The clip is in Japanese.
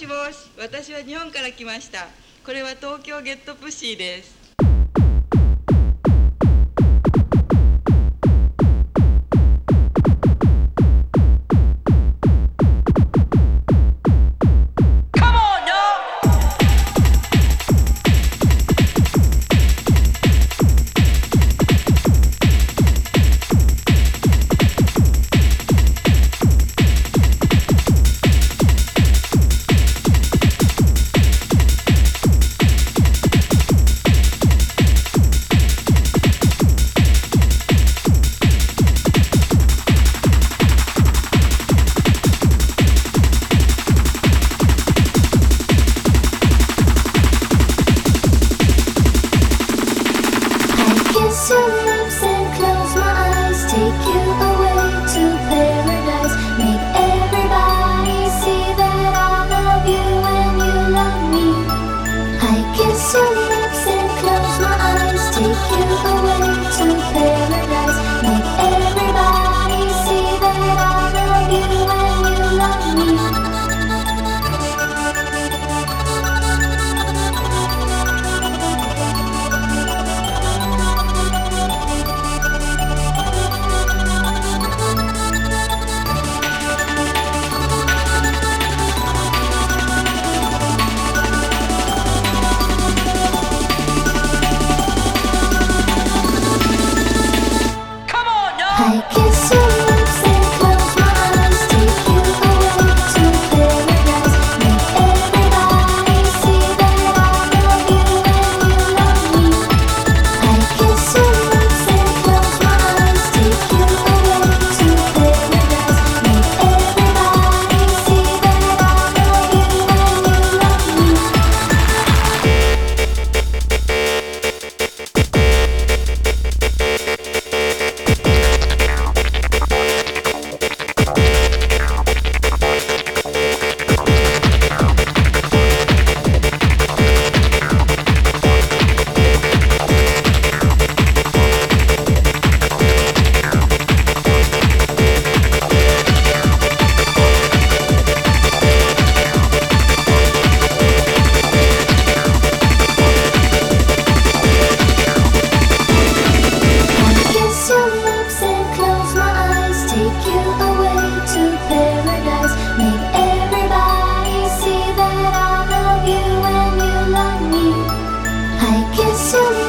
しもし、私は日本から来ました。これは東京ゲットプッシーです。to to